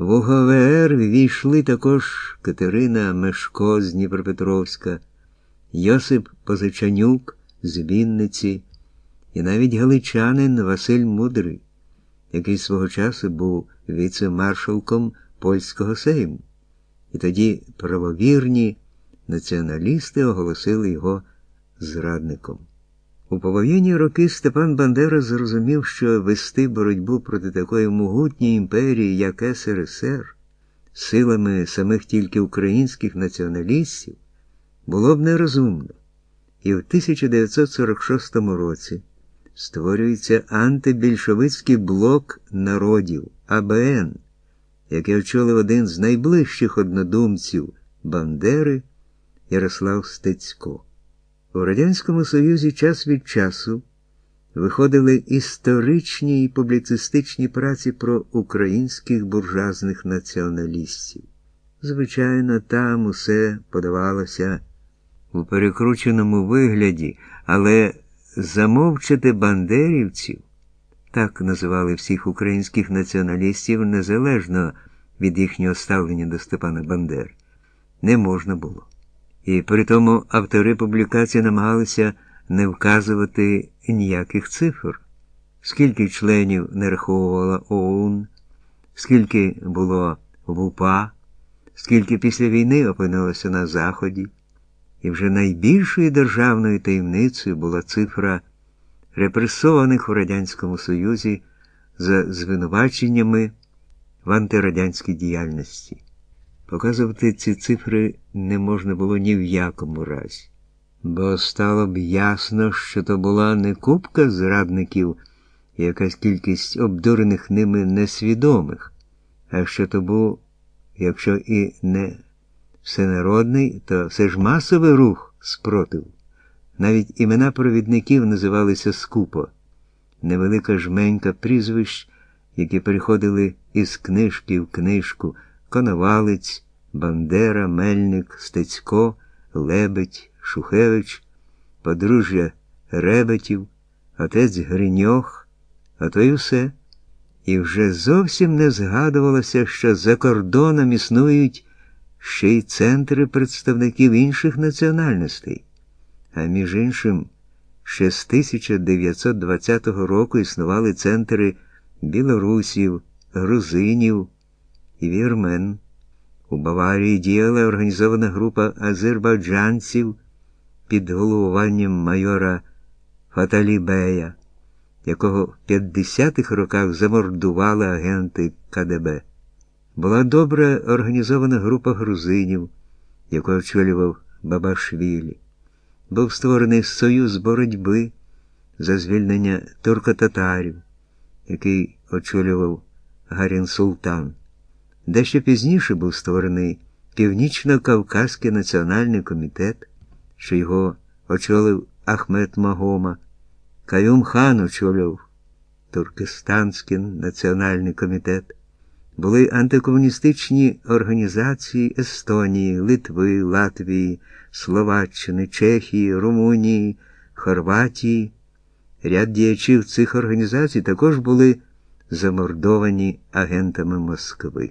В УГВР війшли також Катерина Мешко з Дніпропетровська, Йосип Позичанюк з Вінниці і навіть галичанин Василь Мудрий, який свого часу був віце-маршалком польського сейму. І тоді правовірні націоналісти оголосили його зрадником. У повоєнні роки Степан Бандера зрозумів, що вести боротьбу проти такої могутньої імперії, як СРСР, силами самих тільки українських націоналістів, було б нерозумно. І в 1946 році створюється антибільшовицький блок народів АБН, який очолив один з найближчих однодумців Бандери Ярослав Стецько. У Радянському Союзі час від часу виходили історичні і публіцистичні праці про українських буржуазних націоналістів. Звичайно, там усе подавалося у перекрученому вигляді, але замовчати бандерівців, так називали всіх українських націоналістів незалежно від їхнього ставлення до Степана Бандери, не можна було. І при тому автори публікації намагалися не вказувати ніяких цифр, скільки членів нараховувала ОУН, скільки було в УПА, скільки після війни опинилося на Заході. І вже найбільшою державною таємницею була цифра репресованих у Радянському Союзі за звинуваченнями в антирадянській діяльності. Показувати ці цифри не можна було ні в якому разі, бо стало б ясно, що то була не купка зрадників якась кількість обдурених ними несвідомих, а що то був, якщо і не всенародний, то все ж масовий рух спротив. Навіть імена провідників називалися скупо, невелика жменька прізвищ, які переходили із книжки в книжку. Коновалець, Бандера, Мельник, Стецько, Лебедь, Шухевич, подружжя Ребетів, отець Гриньох, а то й усе. І вже зовсім не згадувалося, що за кордоном існують ще й центри представників інших національностей. А між іншим, ще з 1920 року існували центри білорусів, грузинів і вірмен. У Баварії діяла організована група азербайджанців під головуванням майора Фаталібея, якого в 50-х роках замордували агенти КДБ. Була добре організована група грузинів, яку очолював Бабашвілі. Був створений союз боротьби за звільнення туркотатарів, який очолював Гарін Султан. Дещо пізніше був створений Північно-Кавказький національний комітет, що його очолив Ахмед Магома, Каюм хан очолював Туркестанський національний комітет. Були антикомуністичні організації Естонії, Литви, Латвії, Словаччини, Чехії, Румунії, Хорватії. Ряд діячів цих організацій також були замордовані агентами Москви.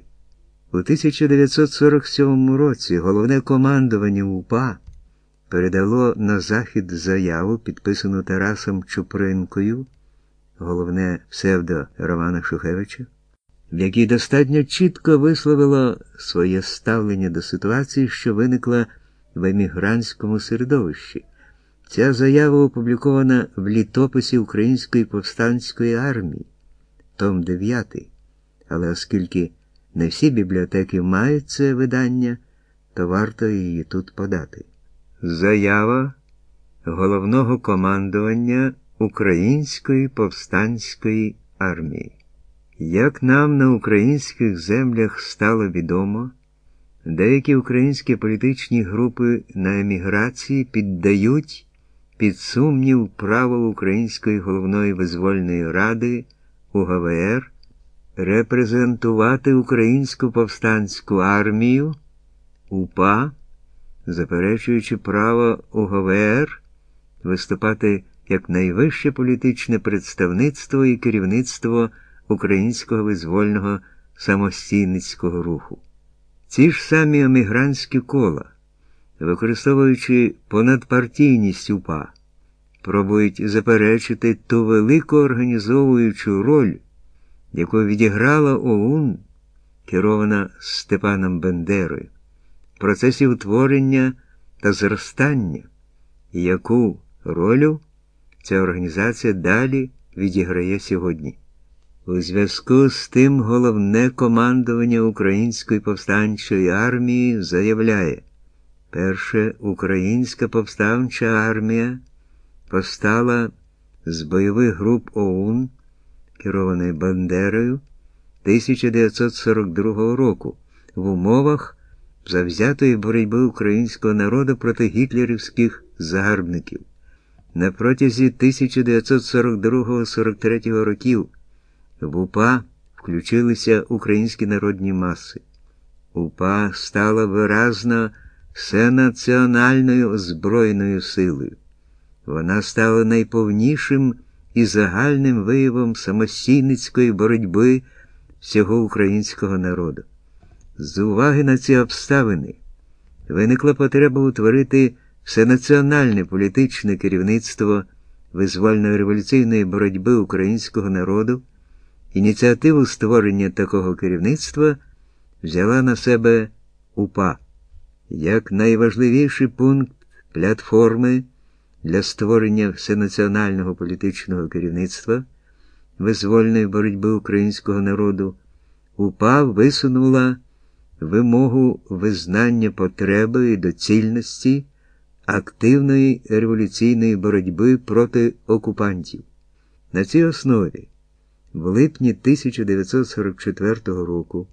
У 1947 році головне командування УПА передало на захід заяву, підписану Тарасом Чупринкою, головне псевдо Романа Шухевича, в якій достатньо чітко висловило своє ставлення до ситуації, що виникла в емігрантському середовищі. Ця заява опублікована в літописі Української повстанської армії, том 9, але оскільки не всі бібліотеки мають це видання, то варто її тут подати. Заява головного командування Української повстанської армії. Як нам на українських землях стало відомо, деякі українські політичні групи на еміграції піддають під сумнів право Української головної визвольної ради УГВР репрезентувати Українську повстанську армію УПА, заперечуючи право УГВР виступати як найвище політичне представництво і керівництво Українського визвольного самостійницького руху. Ці ж самі емігрантські кола, використовуючи понадпартійність УПА, пробують заперечити ту велику організовуючу роль, яку відіграла ОУН, керована Степаном Бендерою, в процесі утворення та зростання, і яку роль ця організація далі відіграє сьогодні. У зв'язку з тим головне командування Української повстанчої армії заявляє, перше Українська повстанча армія постала з бойових груп ОУН, керованої Бандерою 1942 року в умовах завзятої боротьби українського народу проти гітлерівських загарбників. На протязі 1942-43 років в УПА включилися українські народні маси. УПА стала виразно всенаціональною збройною силою. Вона стала найповнішим і загальним виявом самостійницької боротьби всього українського народу. З уваги на ці обставини виникла потреба утворити всенаціональне політичне керівництво визвольної революційної боротьби українського народу. Ініціативу створення такого керівництва взяла на себе УПА як найважливіший пункт платформи для створення всенаціонального політичного керівництва визвольної боротьби українського народу. УПА висунула вимогу визнання потреби і доцільності активної революційної боротьби проти окупантів. На цій основі в липні 1944 року